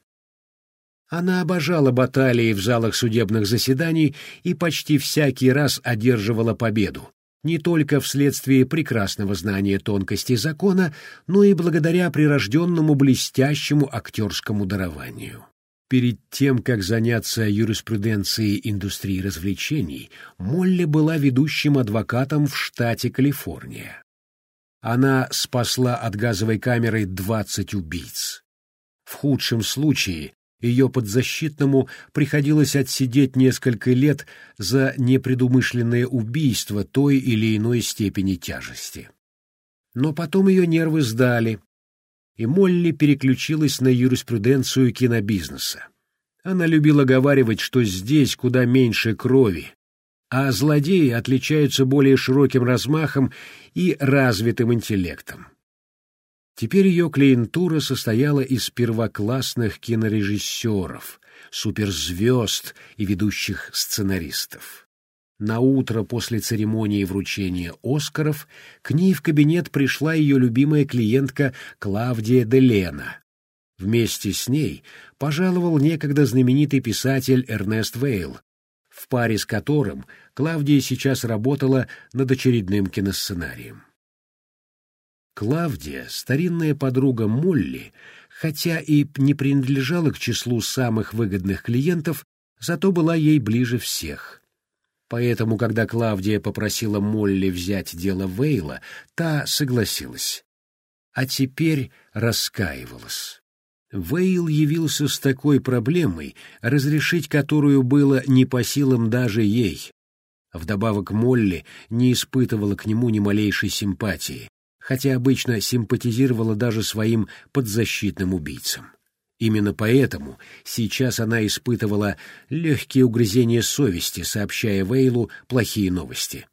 S1: Она обожала баталии в залах судебных заседаний и почти всякий раз одерживала победу, не только вследствие прекрасного знания тонкостей закона, но и благодаря прирожденному блестящему актерскому дарованию. Перед тем, как заняться юриспруденцией индустрии развлечений, Молли была ведущим адвокатом в штате Калифорния. Она спасла от газовой камеры 20 убийц. В худшем случае ее подзащитному приходилось отсидеть несколько лет за непредумышленное убийство той или иной степени тяжести. Но потом ее нервы сдали, и Молли переключилась на юриспруденцию кинобизнеса. Она любила говаривать, что здесь куда меньше крови, а злодеи отличаются более широким размахом и развитым интеллектом. Теперь ее клиентура состояла из первоклассных кинорежиссеров, суперзвезд и ведущих сценаристов. На утро после церемонии вручения Оскаров к ней в кабинет пришла ее любимая клиентка Клавдия Делена. Вместе с ней пожаловал некогда знаменитый писатель Эрнест Вейл, в паре с которым Клавдия сейчас работала над очередным киносценарием. Клавдия, старинная подруга Молли, хотя и не принадлежала к числу самых выгодных клиентов, зато была ей ближе всех. Поэтому, когда Клавдия попросила Молли взять дело Вейла, та согласилась. А теперь раскаивалась. Вейл явился с такой проблемой, разрешить которую было не по силам даже ей. Вдобавок Молли не испытывала к нему ни малейшей симпатии, хотя обычно симпатизировала даже своим подзащитным убийцам. Именно поэтому сейчас она испытывала легкие угрызения совести, сообщая Вейлу плохие новости.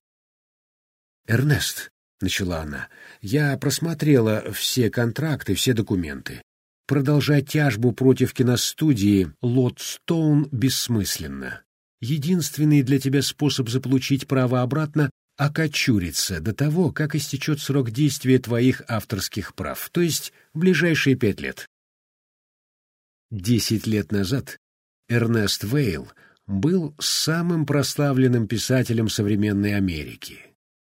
S1: «Эрнест», — начала она, — «я просмотрела все контракты, все документы. Продолжать тяжбу против киностудии «Лотстоун» бессмысленно. Единственный для тебя способ заполучить право обратно — окочуриться до того, как истечет срок действия твоих авторских прав, то есть ближайшие пять лет. Десять лет назад Эрнест Вейл был самым прославленным писателем современной Америки.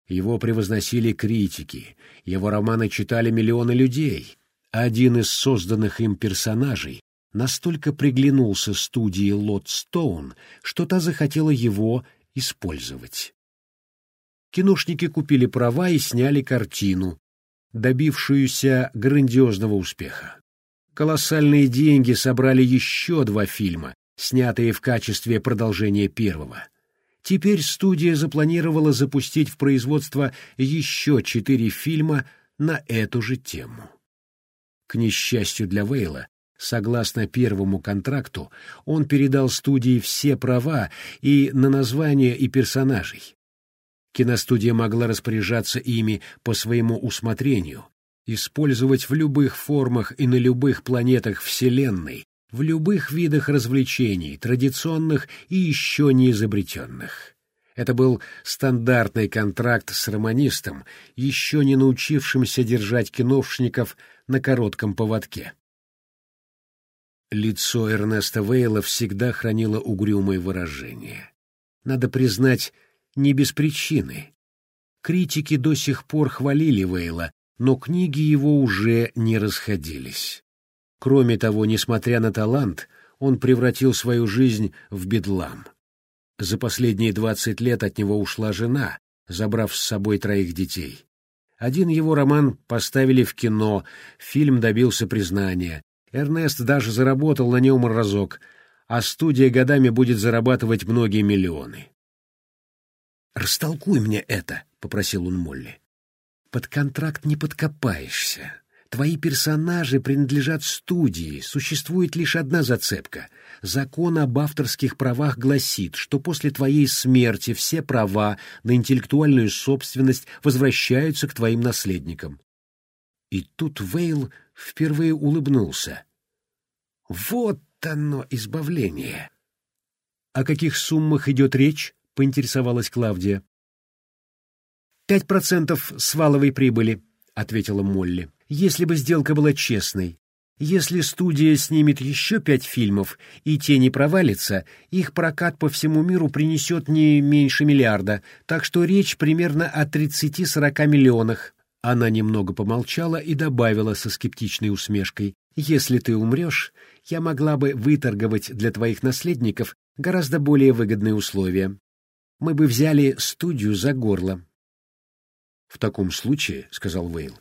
S1: Его превозносили критики, его романы читали миллионы людей — один из созданных им персонажей настолько приглянулся студии Лотстоун, что та захотела его использовать. Киношники купили права и сняли картину, добившуюся грандиозного успеха. Колоссальные деньги собрали еще два фильма, снятые в качестве продолжения первого. Теперь студия запланировала запустить в производство еще четыре фильма на эту же тему. К несчастью для Вейла, согласно первому контракту, он передал студии все права и на название и персонажей. Киностудия могла распоряжаться ими по своему усмотрению, использовать в любых формах и на любых планетах Вселенной, в любых видах развлечений, традиционных и еще не изобретенных. Это был стандартный контракт с романистом, еще не научившимся держать киношников на коротком поводке. Лицо Эрнеста Вейла всегда хранило угрюмое выражение. Надо признать, не без причины. Критики до сих пор хвалили Вейла, но книги его уже не расходились. Кроме того, несмотря на талант, он превратил свою жизнь в бедлам. За последние двадцать лет от него ушла жена, забрав с собой троих детей. Один его роман поставили в кино, фильм добился признания. Эрнест даже заработал на нем разок, а студия годами будет зарабатывать многие миллионы. «Растолкуй мне это», — попросил он Молли. «Под контракт не подкопаешься. Твои персонажи принадлежат студии, существует лишь одна зацепка. Закон об авторских правах гласит, что после твоей смерти все права на интеллектуальную собственность возвращаются к твоим наследникам. И тут Вейл впервые улыбнулся. Вот оно, избавление! О каких суммах идет речь? — поинтересовалась Клавдия. «Пять процентов с валовой прибыли», — ответила Молли если бы сделка была честной. Если студия снимет еще пять фильмов, и те не провалятся, их прокат по всему миру принесет не меньше миллиарда, так что речь примерно о 30-40 миллионах. Она немного помолчала и добавила со скептичной усмешкой. «Если ты умрешь, я могла бы выторговать для твоих наследников гораздо более выгодные условия. Мы бы взяли студию за горло». «В таком случае, — сказал Вейл,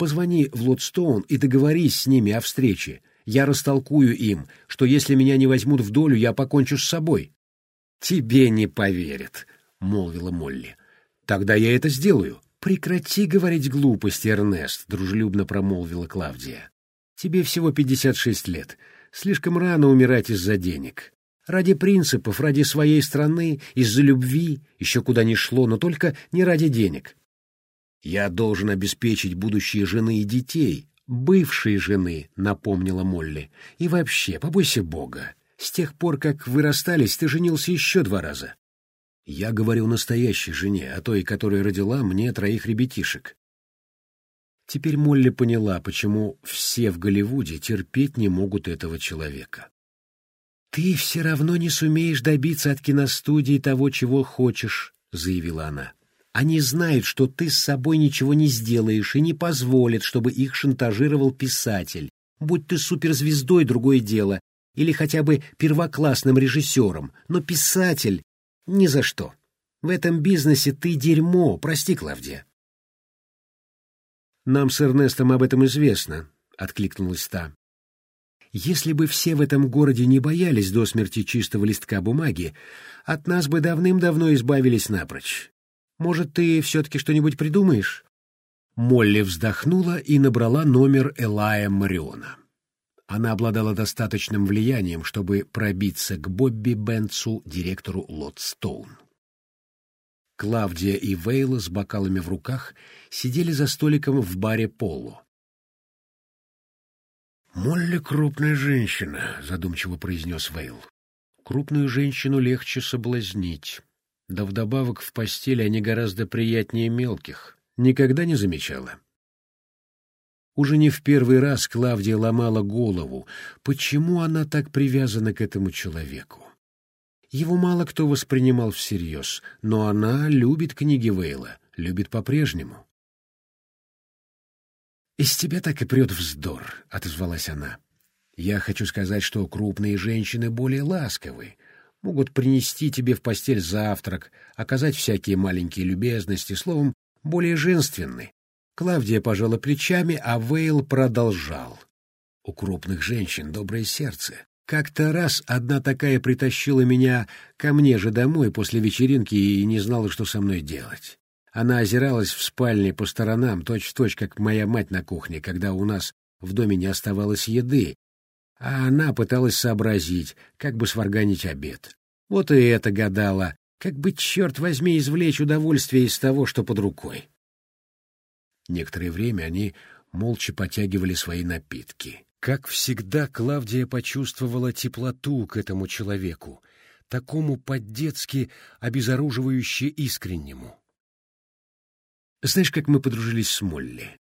S1: Позвони в Лотстоун и договорись с ними о встрече. Я растолкую им, что если меня не возьмут в долю, я покончу с собой. — Тебе не поверят, — молвила Молли. — Тогда я это сделаю. — Прекрати говорить глупости, Эрнест, — дружелюбно промолвила Клавдия. — Тебе всего пятьдесят шесть лет. Слишком рано умирать из-за денег. Ради принципов, ради своей страны, из-за любви, еще куда ни шло, но только не ради денег. «Я должен обеспечить будущие жены и детей, бывшие жены», — напомнила Молли. «И вообще, побойся Бога. С тех пор, как вы расстались, ты женился еще два раза». Я говорю настоящей жене, о той, которая родила мне троих ребятишек. Теперь Молли поняла, почему все в Голливуде терпеть не могут этого человека. «Ты все равно не сумеешь добиться от киностудии того, чего хочешь», — заявила она. Они знают, что ты с собой ничего не сделаешь и не позволят, чтобы их шантажировал писатель. Будь ты суперзвездой — другое дело, или хотя бы первоклассным режиссером, но писатель — ни за что. В этом бизнесе ты дерьмо, прости, Клавдия. «Нам с Эрнестом об этом известно», — откликнулась та. «Если бы все в этом городе не боялись до смерти чистого листка бумаги, от нас бы давным-давно избавились напрочь. Может, ты все-таки что-нибудь придумаешь?» Молли вздохнула и набрала номер Элая Мариона. Она обладала достаточным влиянием, чтобы пробиться к Бобби Бенцу, директору Лотстоун. Клавдия и Вейла с бокалами в руках сидели за столиком в баре Поло. «Молли крупная женщина», — задумчиво произнес Вейл. «Крупную женщину легче соблазнить. Да вдобавок в постели они гораздо приятнее мелких. Никогда не замечала?» Уже не в первый раз Клавдия ломала голову, почему она так привязана к этому человеку. Его мало кто воспринимал всерьез, но она любит книги Вейла, любит по-прежнему. «Из тебя так и прет вздор», — отозвалась она. «Я хочу сказать, что крупные женщины более ласковы, могут принести тебе в постель завтрак, оказать всякие маленькие любезности, словом, более женственны». Клавдия пожала плечами, а Вейл продолжал. «У крупных женщин доброе сердце. Как-то раз одна такая притащила меня ко мне же домой после вечеринки и не знала, что со мной делать. Она озиралась в спальне по сторонам, точь-в-точь, -точь, как моя мать на кухне, когда у нас в доме не оставалось еды, а она пыталась сообразить, как бы сварганить обед. Вот и это гадала, как бы, черт возьми, извлечь удовольствие из того, что под рукой. Некоторое время они молча потягивали свои напитки. Как всегда, Клавдия почувствовала теплоту к этому человеку, такому по-детски обезоруживающе искреннему. Знаешь, как мы подружились с Молли?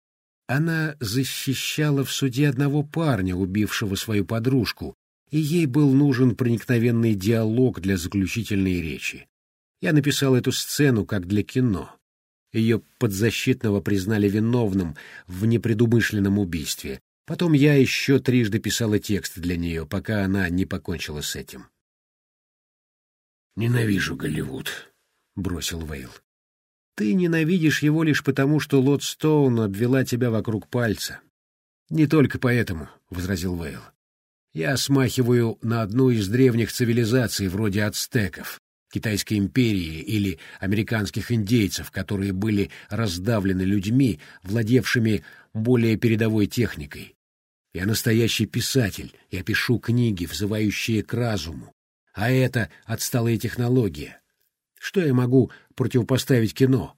S1: Она защищала в суде одного парня, убившего свою подружку, и ей был нужен проникновенный диалог для заключительной речи. Я написал эту сцену как для кино. Ее подзащитного признали виновным в непредумышленном убийстве, Потом я еще трижды писала текст для нее, пока она не покончила с этим. «Ненавижу Голливуд», — бросил Вейл. «Ты ненавидишь его лишь потому, что Лот Стоун обвела тебя вокруг пальца». «Не только поэтому», — возразил Вейл. «Я смахиваю на одну из древних цивилизаций, вроде ацтеков, Китайской империи или американских индейцев, которые были раздавлены людьми, владевшими более передовой техникой. Я настоящий писатель, я пишу книги, взывающие к разуму. А это отсталая технология. Что я могу противопоставить кино?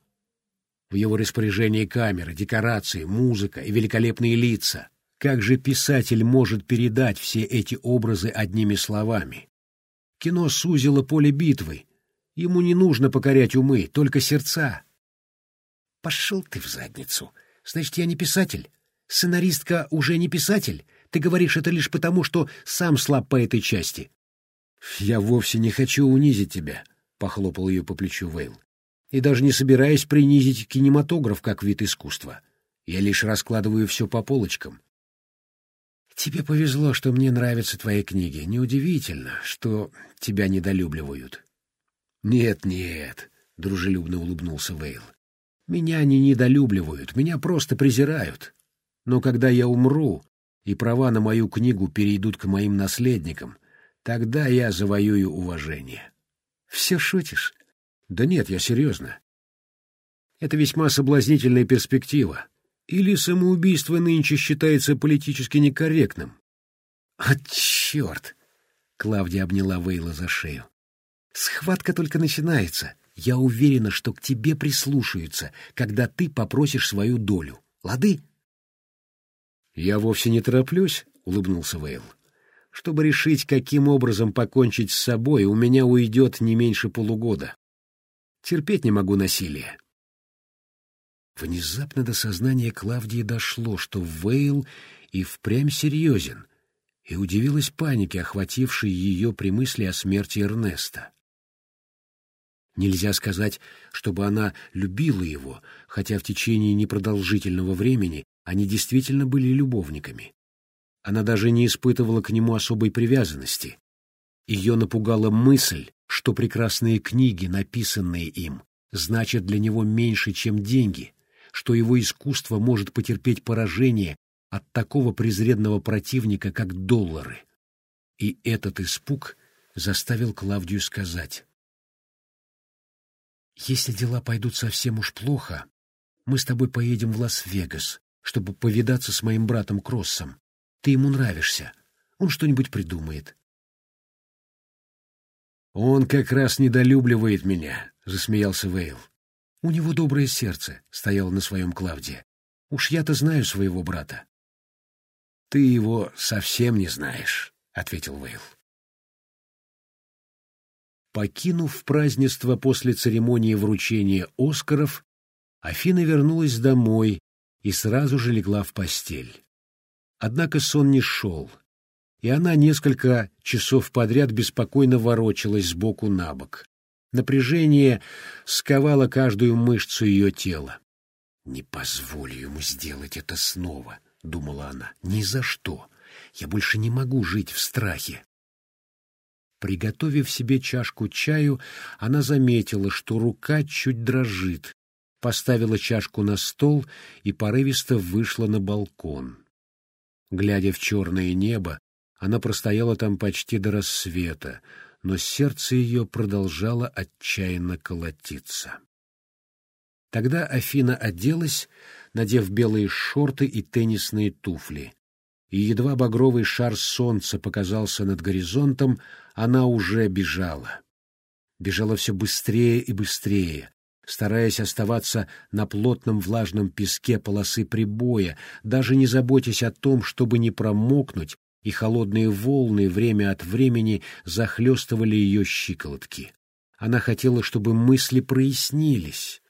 S1: В его распоряжении камеры, декорации, музыка и великолепные лица. Как же писатель может передать все эти образы одними словами? Кино сузило поле битвы. Ему не нужно покорять умы, только сердца. Пошел ты в задницу. Значит, я не писатель. Сценаристка уже не писатель? Ты говоришь это лишь потому, что сам слаб по этой части. Я вовсе не хочу унизить тебя, похлопал ее по плечу Вейл. И даже не собираюсь принизить кинематограф как вид искусства. Я лишь раскладываю все по полочкам. Тебе повезло, что мне нравятся твои книги. Неудивительно, что тебя недолюбливают. Нет, нет, дружелюбно улыбнулся Вейл. Меня не недолюбливают, меня просто презирают. Но когда я умру, и права на мою книгу перейдут к моим наследникам, тогда я завоюю уважение. Все шутишь? Да нет, я серьезно. Это весьма соблазнительная перспектива. Или самоубийство нынче считается политически некорректным? А черт! Клавдия обняла Вейла за шею. Схватка только начинается. Я уверена, что к тебе прислушаются, когда ты попросишь свою долю. Лады? «Я вовсе не тороплюсь», — улыбнулся Вейл. «Чтобы решить, каким образом покончить с собой, у меня уйдет не меньше полугода. Терпеть не могу насилия». Внезапно до сознания Клавдии дошло, что Вейл и впрямь серьезен, и удивилась панике, охватившей ее при мысли о смерти Эрнеста. Нельзя сказать, чтобы она любила его, хотя в течение непродолжительного времени они действительно были любовниками. Она даже не испытывала к нему особой привязанности. Ее напугала мысль, что прекрасные книги, написанные им, значат для него меньше, чем деньги, что его искусство может потерпеть поражение от такого презренного противника, как доллары. И этот испуг заставил Клавдию сказать. «Если дела пойдут совсем уж плохо, мы с тобой поедем в Лас-Вегас, чтобы повидаться с моим братом Кроссом. Ты ему нравишься. Он что-нибудь придумает».
S2: «Он как раз недолюбливает меня», — засмеялся Вейл.
S1: «У него доброе сердце», — стоял на своем Клавдия. «Уж я-то знаю своего брата».
S2: «Ты его совсем не знаешь», — ответил Вейл.
S1: Покинув празднество после церемонии вручения Оскаров, Афина вернулась домой и сразу же легла в постель. Однако сон не шел, и она несколько часов подряд беспокойно ворочалась сбоку на бок. Напряжение сковало каждую мышцу ее тела. «Не позволю ему сделать это снова», — думала она, — «ни за что. Я больше не могу жить в страхе». Приготовив себе чашку чаю, она заметила, что рука чуть дрожит, поставила чашку на стол и порывисто вышла на балкон. Глядя в черное небо, она простояла там почти до рассвета, но сердце ее продолжало отчаянно колотиться. Тогда Афина оделась, надев белые шорты и теннисные туфли и едва багровый шар солнца показался над горизонтом, она уже бежала. Бежала все быстрее и быстрее, стараясь оставаться на плотном влажном песке полосы прибоя, даже не заботясь о том, чтобы не промокнуть, и холодные волны время от времени захлестывали ее щиколотки. Она хотела, чтобы мысли прояснились.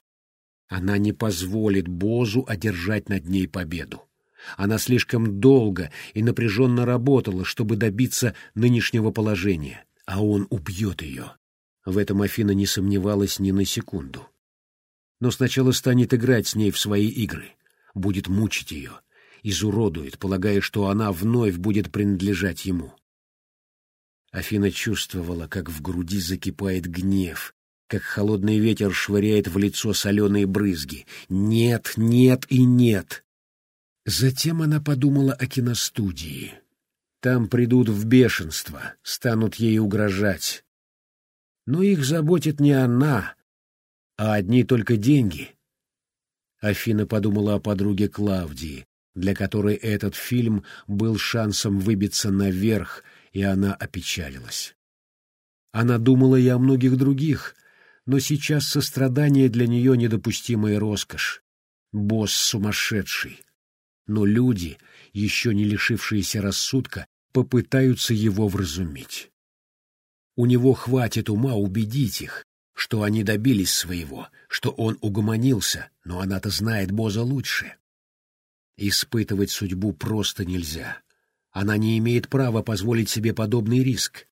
S1: Она не позволит Бозу одержать над ней победу. Она слишком долго и напряженно работала, чтобы добиться нынешнего положения, а он убьет ее. В этом Афина не сомневалась ни на секунду. Но сначала станет играть с ней в свои игры, будет мучить ее, изуродует, полагая, что она вновь будет принадлежать ему. Афина чувствовала, как в груди закипает гнев, как холодный ветер швыряет в лицо соленые брызги. Нет, нет и нет. Затем она подумала о киностудии. Там придут в бешенство, станут ей угрожать. Но их заботит не она, а одни только деньги. Афина подумала о подруге Клавдии, для которой этот фильм был шансом выбиться наверх, и она опечалилась. Она думала и о многих других, но сейчас сострадание для нее недопустимая роскошь. Босс сумасшедший но люди, еще не лишившиеся рассудка, попытаются его вразумить. У него хватит ума убедить их, что они добились своего, что он угомонился, но она-то знает Боза лучше. Испытывать судьбу просто нельзя. Она не имеет права позволить себе подобный риск.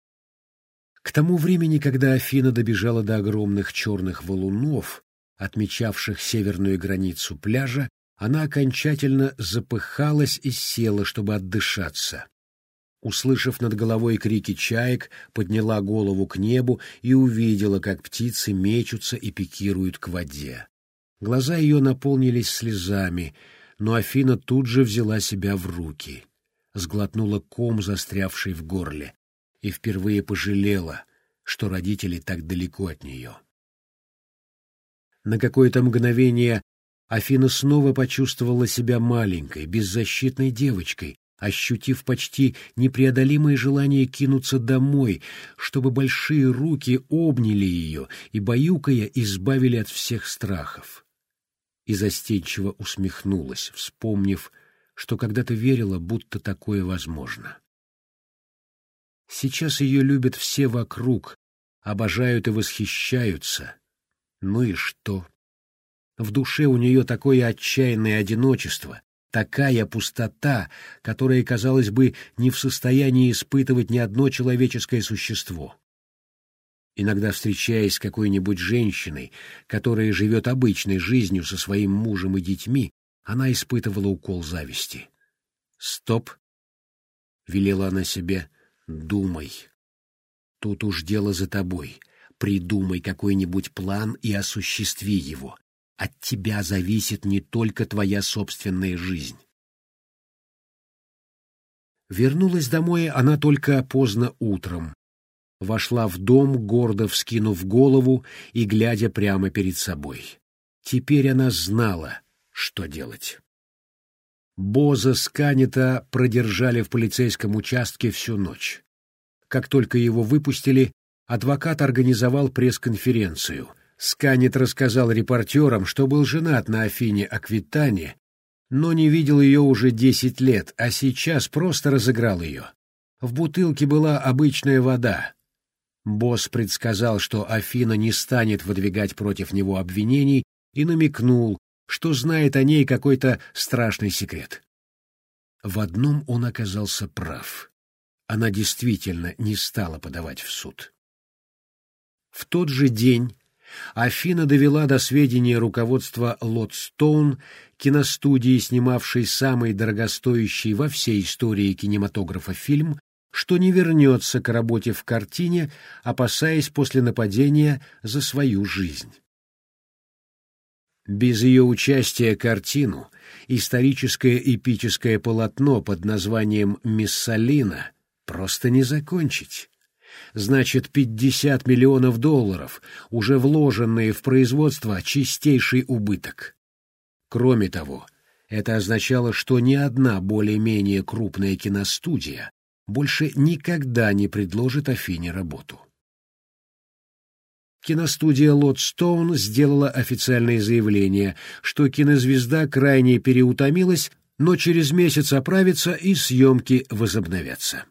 S1: К тому времени, когда Афина добежала до огромных черных валунов, отмечавших северную границу пляжа, она окончательно запыхалась и села, чтобы отдышаться. Услышав над головой крики чаек, подняла голову к небу и увидела, как птицы мечутся и пикируют к воде. Глаза ее наполнились слезами, но Афина тут же взяла себя в руки. Сглотнула ком, застрявший в горле, и впервые пожалела, что родители так далеко от нее. На какое-то мгновение Афина снова почувствовала себя маленькой, беззащитной девочкой, ощутив почти непреодолимое желание кинуться домой, чтобы большие руки обняли ее и, баюкая, избавили от всех страхов. И застенчиво усмехнулась, вспомнив, что когда-то верила, будто такое возможно. Сейчас ее любят все вокруг, обожают и восхищаются. Ну и что? В душе у нее такое отчаянное одиночество, такая пустота, которая, казалось бы, не в состоянии испытывать ни одно человеческое существо. Иногда, встречаясь с какой-нибудь женщиной, которая живет обычной жизнью со своим мужем и детьми, она испытывала укол зависти. Стоп. велела она себе, — думай. Тут уж дело за тобой. Придумай какой-нибудь план и осуществи его. От тебя зависит не только твоя собственная жизнь. Вернулась домой она только поздно утром. Вошла в дом, гордо вскинув голову и глядя прямо перед собой. Теперь она знала, что делать. Боза Сканета продержали в полицейском участке всю ночь. Как только его выпустили, адвокат организовал пресс-конференцию — Сканет рассказал репортерам, что был женат на Афине Аквитане, но не видел ее уже десять лет, а сейчас просто разыграл ее. В бутылке была обычная вода. Босс предсказал, что Афина не станет выдвигать против него обвинений и намекнул, что знает о ней какой-то страшный секрет. В одном он оказался прав. Она действительно не стала подавать в суд. В тот же день Афина довела до сведения руководства Лотстоун, киностудии, снимавшей самый дорогостоящий во всей истории кинематографа фильм, что не вернется к работе в картине, опасаясь после нападения за свою жизнь. Без ее участия картину, историческое эпическое полотно под названием «Миссалина» просто не закончить. Значит, 50 миллионов долларов, уже вложенные в производство, чистейший убыток. Кроме того, это означало, что ни одна более-менее крупная киностудия больше никогда не предложит Афине работу. Киностудия «Лотстоун» сделала официальное заявление, что кинозвезда крайне переутомилась, но через месяц оправится и съемки возобновятся.